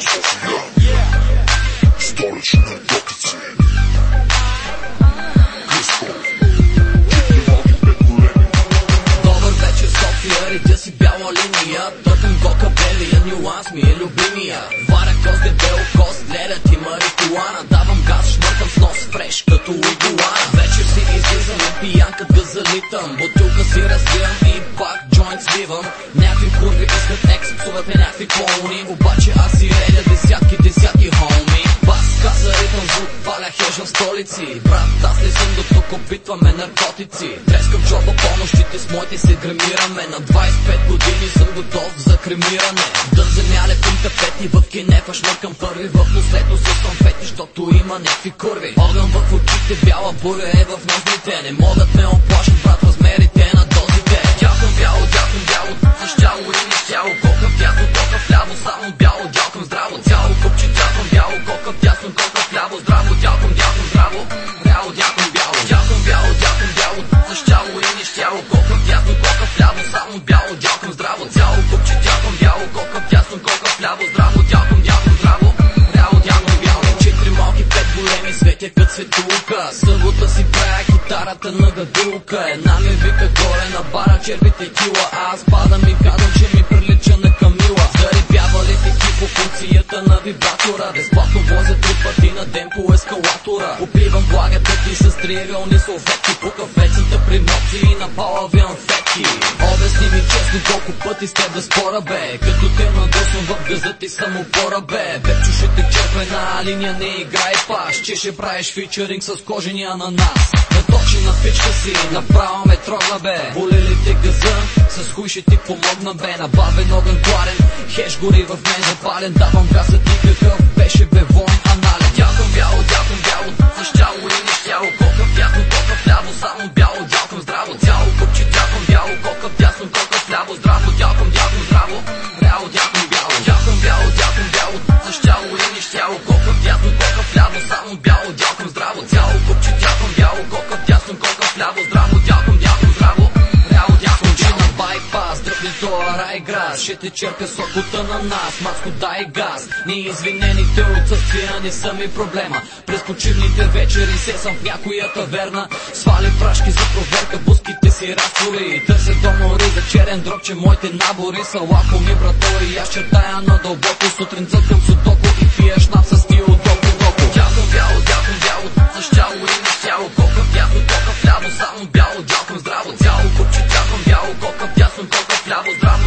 София Столични Добър вечер София, редя си бяла линия Търкам кока белия, нюанс ми е любимия Варя кост дебел, кост, гледа ти марихуана Давам газ, шмъркам с нос фреш, като игуана Вечер си излизам и пиянка да залитам Бутилка си разбивам и пак джойнт свивам Някакви курви искат ме някакви клоуни Обаче аз си редя десятки, десятки хоми Бас, каза ритъм, звук, паля хеж в столици Брат, аз не съм до тук, опитваме наркотици Треска в джоба помощите с моите се грамираме На 25 години съм готов за кремиране Да земя лепим тапети в кинефа шмъркам първи В последно с конфети, защото има някакви курви Огън в очите, бяла буря е в ноздрите Не могат ме оплашат, брат, размерите на дозите Дялкам бяло, дялкам бяло, с тяло и не кът светулка Събота си правя китарата на гадулка. Една ми вика горе на бара, черви текила Аз падам и казвам, че Попивам благата ти с триъгълни салфетки По кафецата при ногти и на палави анфетки Обясни ми честно колко пъти сте да спора бе. Като те надосвам в газа ти съм опора бе. Бепчо ще те черпа една линия не играй паш. Че ще правиш фичеринг с кожения ананас Наточи на пичка си, направо ме трогна бе. Боли ли те газа, с хуй ще ти помогна бе. Набавен огън кладен, хеш гори в мен запален. Давам газа ти какъв беше бе войн анален Дялкам бяло, дялкам бяло, дялкам, дялкам здраво, бяло, дялкам бяло Дялкам бяло, дялкам бяло, с тяло и не тяло Кока в дясно, в ляво, само бяло, дялкам тоя рай грас Ще те черпя сокота на нас, маско дай газ. Неизвинените отсъствия не са ми проблема. През почивните вечери се съм в някоя таверна. Свали прашки за проверка, буските си разтвори Търся донори за черен дроб, че моите набори са лакоми брато И аз чертая надълбоко сутрин цъкам судоко и пия шнап с double double.